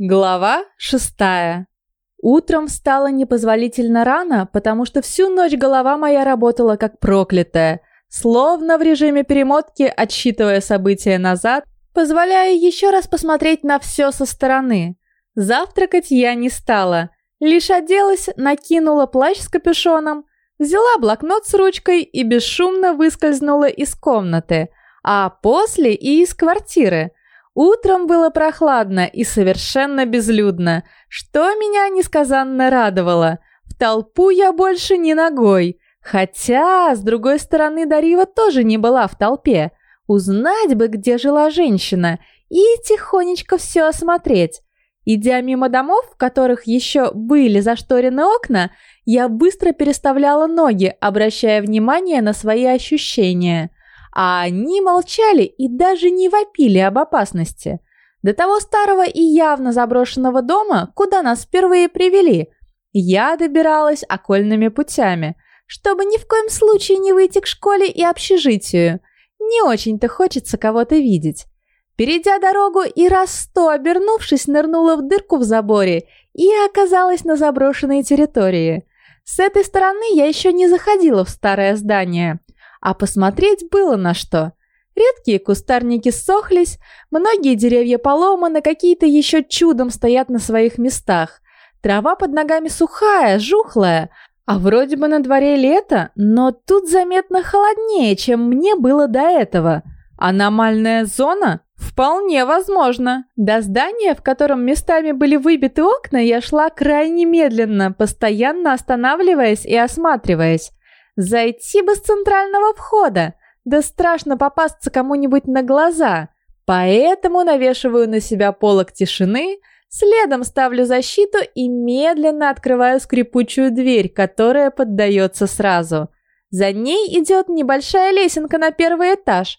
Глава шестая. Утром встала непозволительно рано, потому что всю ночь голова моя работала как проклятая, словно в режиме перемотки, отсчитывая события назад, позволяя еще раз посмотреть на все со стороны. Завтракать я не стала, лишь оделась, накинула плащ с капюшоном, взяла блокнот с ручкой и бесшумно выскользнула из комнаты, а после и из квартиры – Утром было прохладно и совершенно безлюдно, что меня несказанно радовало. В толпу я больше не ногой. Хотя, с другой стороны, Дарива тоже не была в толпе. Узнать бы, где жила женщина, и тихонечко все осмотреть. Идя мимо домов, в которых еще были зашторены окна, я быстро переставляла ноги, обращая внимание на свои ощущения а они молчали и даже не вопили об опасности. До того старого и явно заброшенного дома, куда нас впервые привели, я добиралась окольными путями, чтобы ни в коем случае не выйти к школе и общежитию. Не очень-то хочется кого-то видеть. Перейдя дорогу и раз сто обернувшись, нырнула в дырку в заборе и оказалась на заброшенной территории. С этой стороны я еще не заходила в старое здание, а посмотреть было на что. Редкие кустарники ссохлись, многие деревья поломаны, какие-то еще чудом стоят на своих местах. Трава под ногами сухая, жухлая, а вроде бы на дворе лето, но тут заметно холоднее, чем мне было до этого. Аномальная зона? Вполне возможно. До здания, в котором местами были выбиты окна, я шла крайне медленно, постоянно останавливаясь и осматриваясь. Зайти бы с центрального входа, да страшно попасться кому-нибудь на глаза. Поэтому навешиваю на себя полок тишины, следом ставлю защиту и медленно открываю скрипучую дверь, которая поддается сразу. За ней идет небольшая лесенка на первый этаж,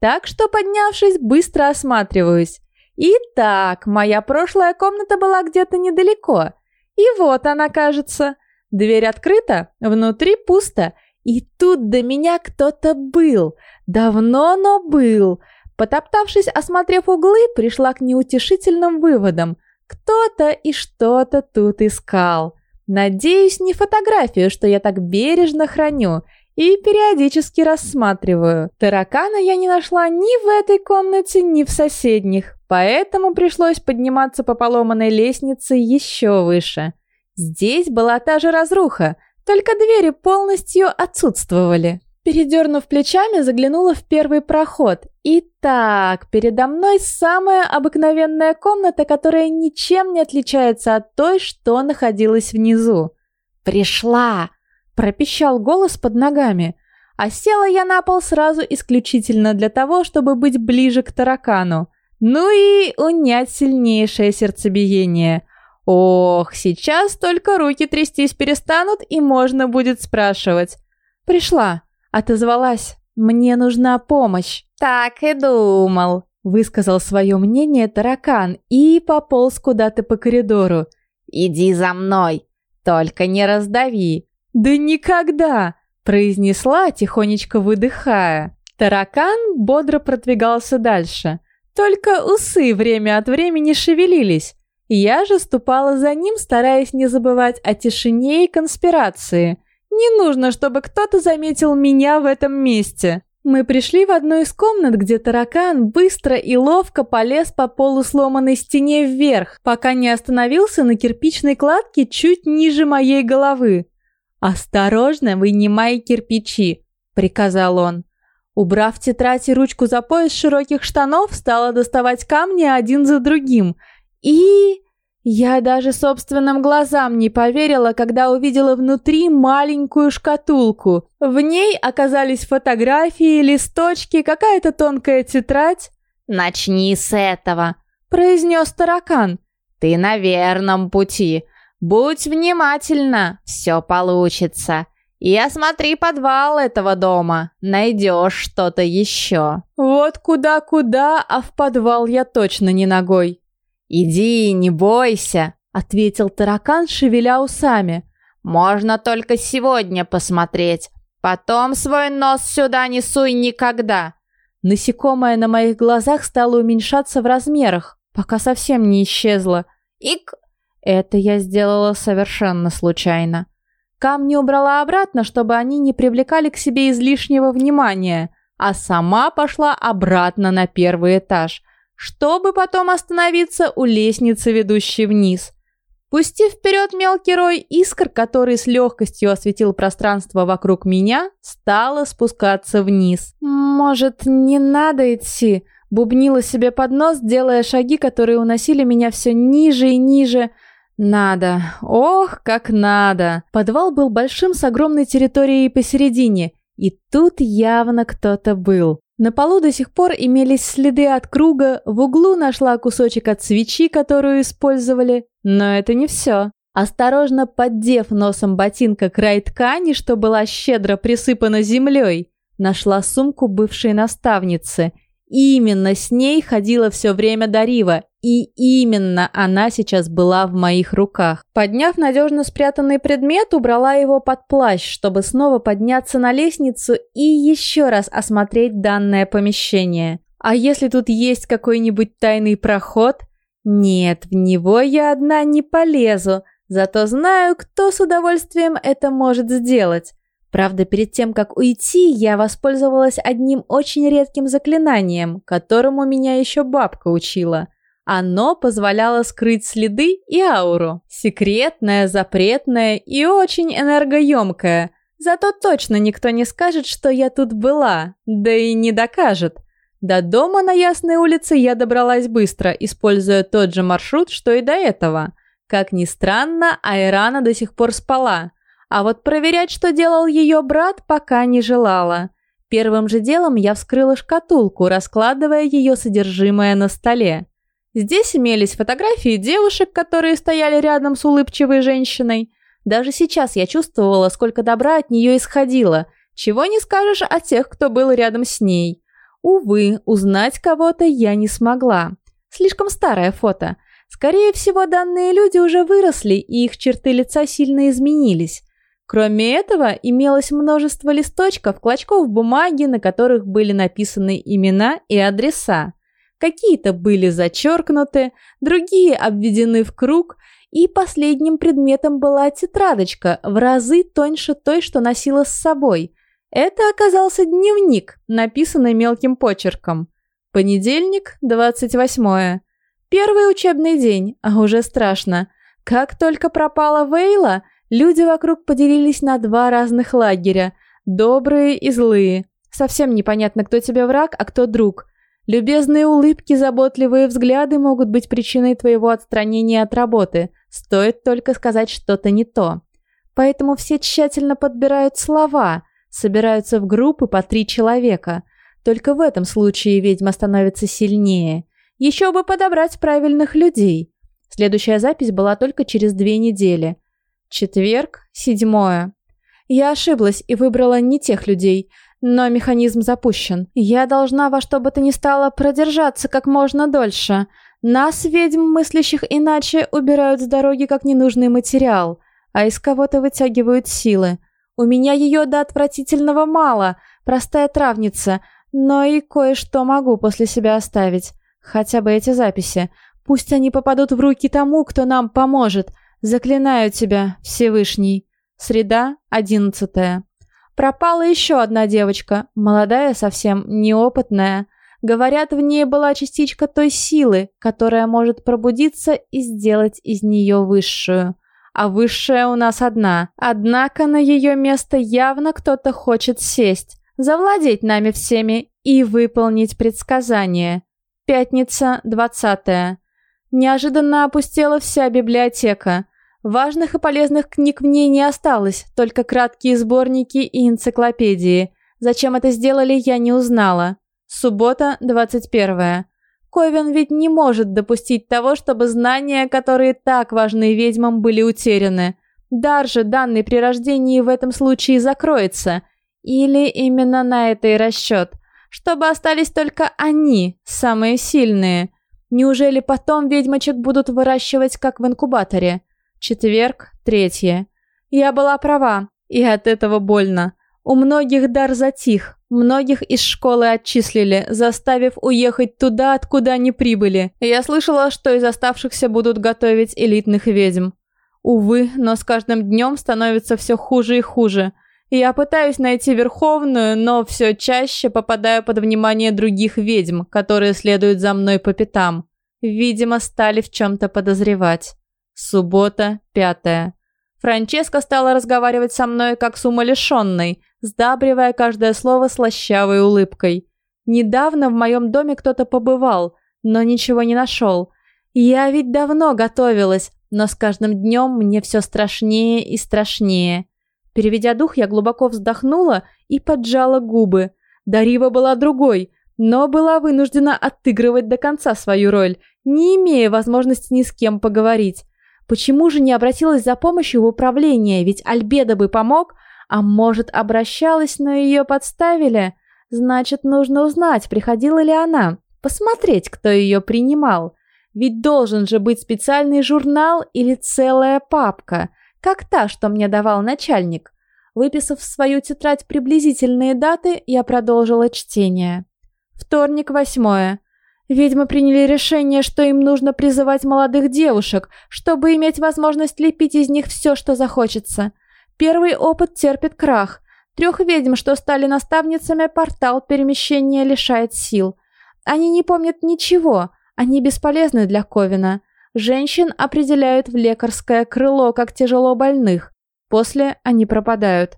так что, поднявшись, быстро осматриваюсь. Итак, моя прошлая комната была где-то недалеко. И вот она, кажется. Дверь открыта, внутри пусто, и тут до меня кто-то был. Давно, но был. Потоптавшись, осмотрев углы, пришла к неутешительным выводам. Кто-то и что-то тут искал. Надеюсь, не фотографию, что я так бережно храню и периодически рассматриваю. Таракана я не нашла ни в этой комнате, ни в соседних, поэтому пришлось подниматься по поломанной лестнице еще выше. Здесь была та же разруха, только двери полностью отсутствовали. Передернув плечами, заглянула в первый проход. Итак, передо мной самая обыкновенная комната, которая ничем не отличается от той, что находилась внизу. «Пришла!» – пропищал голос под ногами. А села я на пол сразу исключительно для того, чтобы быть ближе к таракану. Ну и унять сильнейшее сердцебиение. Ох, сейчас только руки трястись перестанут, и можно будет спрашивать. «Пришла», — отозвалась. «Мне нужна помощь». «Так и думал», — высказал свое мнение таракан и пополз куда-то по коридору. «Иди за мной, только не раздави». «Да никогда!» — произнесла, тихонечко выдыхая. Таракан бодро продвигался дальше. Только усы время от времени шевелились. Я же ступала за ним, стараясь не забывать о тишине и конспирации. Не нужно, чтобы кто-то заметил меня в этом месте. Мы пришли в одну из комнат, где таракан быстро и ловко полез по полусломанной стене вверх, пока не остановился на кирпичной кладке чуть ниже моей головы. «Осторожно, вынимай кирпичи», — приказал он. Убрав тетрадь и ручку за пояс широких штанов, стала доставать камни один за другим — и... Я даже собственным глазам не поверила, когда увидела внутри маленькую шкатулку. В ней оказались фотографии, листочки, какая-то тонкая тетрадь. «Начни с этого», — произнес таракан. «Ты на верном пути. Будь внимательна, все получится. И осмотри подвал этого дома. Найдешь что-то еще». Вот куда-куда, а в подвал я точно не ногой. «Иди, не бойся», — ответил таракан, шевеля усами. «Можно только сегодня посмотреть. Потом свой нос сюда не суй никогда». Насекомое на моих глазах стало уменьшаться в размерах, пока совсем не исчезло. Ик! Это я сделала совершенно случайно. Камни убрала обратно, чтобы они не привлекали к себе излишнего внимания, а сама пошла обратно на первый этаж, чтобы потом остановиться у лестницы, ведущей вниз. Пустив вперед мелкий рой искр, который с легкостью осветил пространство вокруг меня, стала спускаться вниз. «Может, не надо идти?» Бубнила себе под нос, делая шаги, которые уносили меня все ниже и ниже. Надо. Ох, как надо. Подвал был большим с огромной территорией посередине. И тут явно кто-то был. На полу до сих пор имелись следы от круга, в углу нашла кусочек от свечи, которую использовали. Но это не все. Осторожно поддев носом ботинка край ткани, что была щедро присыпана землей, нашла сумку бывшей наставницы – Именно с ней ходила все время Дарива, и именно она сейчас была в моих руках. Подняв надежно спрятанный предмет, убрала его под плащ, чтобы снова подняться на лестницу и еще раз осмотреть данное помещение. А если тут есть какой-нибудь тайный проход? Нет, в него я одна не полезу, зато знаю, кто с удовольствием это может сделать. Правда, перед тем, как уйти, я воспользовалась одним очень редким заклинанием, которому меня еще бабка учила. Оно позволяло скрыть следы и ауру. Секретное, запретное и очень энергоемкое. Зато точно никто не скажет, что я тут была, да и не докажет. До дома на Ясной улице я добралась быстро, используя тот же маршрут, что и до этого. Как ни странно, Айрана до сих пор спала – а вот проверять, что делал ее брат, пока не желала. Первым же делом я вскрыла шкатулку, раскладывая ее содержимое на столе. Здесь имелись фотографии девушек, которые стояли рядом с улыбчивой женщиной. Даже сейчас я чувствовала, сколько добра от нее исходило. Чего не скажешь о тех, кто был рядом с ней. Увы, узнать кого-то я не смогла. Слишком старое фото. Скорее всего, данные люди уже выросли, и их черты лица сильно изменились. Кроме этого, имелось множество листочков, клочков бумаги, на которых были написаны имена и адреса. Какие-то были зачеркнуты, другие обведены в круг, и последним предметом была тетрадочка, в разы тоньше той, что носила с собой. Это оказался дневник, написанный мелким почерком. Понедельник, 28 Первый учебный день, а уже страшно. Как только пропала Вейла – Люди вокруг поделились на два разных лагеря – добрые и злые. Совсем непонятно, кто тебе враг, а кто друг. Любезные улыбки, заботливые взгляды могут быть причиной твоего отстранения от работы. Стоит только сказать что-то не то. Поэтому все тщательно подбирают слова, собираются в группы по три человека. Только в этом случае ведьма становится сильнее. Еще бы подобрать правильных людей. Следующая запись была только через две недели – Четверг, седьмое. Я ошиблась и выбрала не тех людей, но механизм запущен. Я должна во что бы то ни стало продержаться как можно дольше. Нас, ведьм, мыслящих иначе, убирают с дороги как ненужный материал, а из кого-то вытягивают силы. У меня ее до отвратительного мало, простая травница, но и кое-что могу после себя оставить. Хотя бы эти записи. Пусть они попадут в руки тому, кто нам поможет – Заклинаю тебя, Всевышний. Среда, одиннадцатая. Пропала еще одна девочка, молодая совсем, неопытная. Говорят, в ней была частичка той силы, которая может пробудиться и сделать из нее высшую. А высшая у нас одна. Однако на ее место явно кто-то хочет сесть, завладеть нами всеми и выполнить предсказание. Пятница, двадцатая. Неожиданно опустела вся библиотека. Важных и полезных книг в ней не осталось, только краткие сборники и энциклопедии. Зачем это сделали, я не узнала. Суббота, 21. Ковен ведь не может допустить того, чтобы знания, которые так важны ведьмам, были утеряны. Дар же, данный при рождении, в этом случае закроется. Или именно на это и расчет. Чтобы остались только они, самые сильные. Неужели потом ведьмочек будут выращивать, как в инкубаторе? Четверг, третье. Я была права, и от этого больно. У многих дар затих, многих из школы отчислили, заставив уехать туда, откуда они прибыли. Я слышала, что из оставшихся будут готовить элитных ведьм. Увы, но с каждым днем становится все хуже и хуже. Я пытаюсь найти Верховную, но все чаще попадаю под внимание других ведьм, которые следуют за мной по пятам. Видимо, стали в чем-то подозревать. Суббота, пятая. Франческа стала разговаривать со мной как с умалишенной, сдабривая каждое слово слащавой улыбкой. Недавно в моем доме кто-то побывал, но ничего не нашел. Я ведь давно готовилась, но с каждым днем мне все страшнее и страшнее. Переведя дух, я глубоко вздохнула и поджала губы. Дарива была другой, но была вынуждена отыгрывать до конца свою роль, не имея возможности ни с кем поговорить. Почему же не обратилась за помощью в управление, ведь Альбеда бы помог, а может обращалась, но ее подставили? Значит, нужно узнать, приходила ли она, посмотреть, кто ее принимал. Ведь должен же быть специальный журнал или целая папка, как та, что мне давал начальник. Выписав в свою тетрадь приблизительные даты, я продолжила чтение. Вторник, восьмое. Ведьмы приняли решение, что им нужно призывать молодых девушек, чтобы иметь возможность лепить из них все, что захочется. Первый опыт терпит крах. Трех ведьм, что стали наставницами, портал перемещения лишает сил. Они не помнят ничего, они бесполезны для Ковина. Женщин определяют в лекарское крыло как тяжело больных. После они пропадают.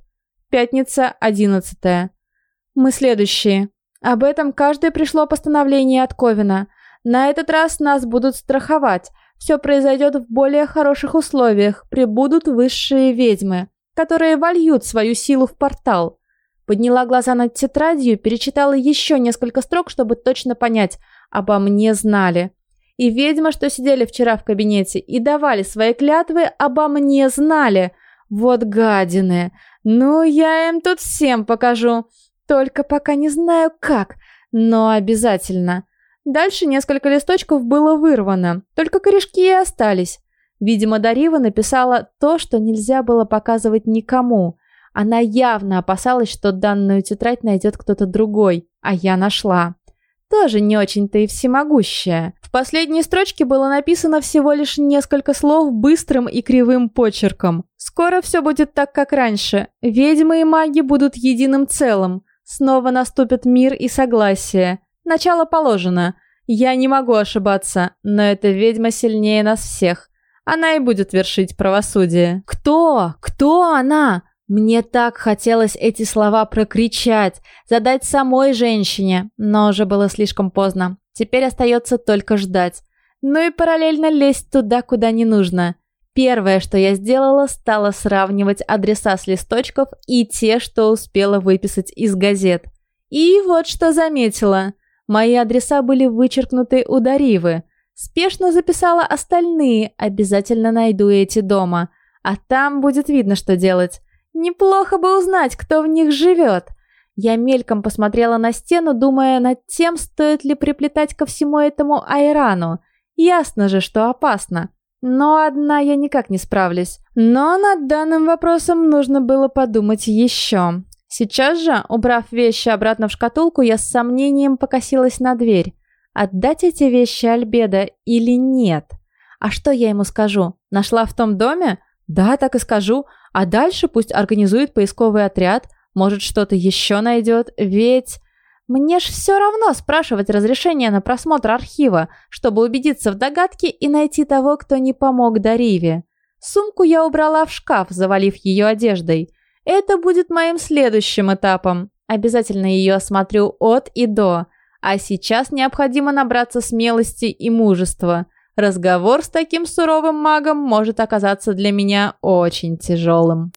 Пятница, одиннадцатая. Мы следующие. Об этом каждое пришло постановление от Ковина. На этот раз нас будут страховать. Все произойдет в более хороших условиях. Прибудут высшие ведьмы, которые вольют свою силу в портал. Подняла глаза над тетрадью, перечитала еще несколько строк, чтобы точно понять, обо мне знали. И ведьмы, что сидели вчера в кабинете и давали свои клятвы, обо мне знали. Вот гадины. Ну, я им тут всем покажу. Только пока не знаю как, но обязательно. Дальше несколько листочков было вырвано, только корешки и остались. Видимо, Дарива написала то, что нельзя было показывать никому. Она явно опасалась, что данную тетрадь найдет кто-то другой, а я нашла. Тоже не очень-то и всемогущая. В последней строчке было написано всего лишь несколько слов быстрым и кривым почерком. Скоро все будет так, как раньше. Ведьмы и маги будут единым целым. Снова наступит мир и согласие. Начало положено. Я не могу ошибаться, но эта ведьма сильнее нас всех. Она и будет вершить правосудие. Кто? Кто она? Мне так хотелось эти слова прокричать, задать самой женщине, но уже было слишком поздно. Теперь остается только ждать. Ну и параллельно лезть туда, куда не нужно. Первое, что я сделала, стало сравнивать адреса с листочков и те, что успела выписать из газет. И вот что заметила. Мои адреса были вычеркнуты у Даривы. Спешно записала остальные, обязательно найду эти дома. А там будет видно, что делать. Неплохо бы узнать, кто в них живет. Я мельком посмотрела на стену, думая над тем, стоит ли приплетать ко всему этому Айрану. Ясно же, что опасно. Но одна я никак не справлюсь. Но над данным вопросом нужно было подумать еще. Сейчас же, убрав вещи обратно в шкатулку, я с сомнением покосилась на дверь. Отдать эти вещи Альбеда или нет? А что я ему скажу? Нашла в том доме? Да, так и скажу. А дальше пусть организует поисковый отряд. Может, что-то еще найдет. Ведь... Мне ж все равно спрашивать разрешение на просмотр архива, чтобы убедиться в догадке и найти того, кто не помог Дариве. Сумку я убрала в шкаф, завалив ее одеждой. Это будет моим следующим этапом. Обязательно ее осмотрю от и до. А сейчас необходимо набраться смелости и мужества. Разговор с таким суровым магом может оказаться для меня очень тяжелым.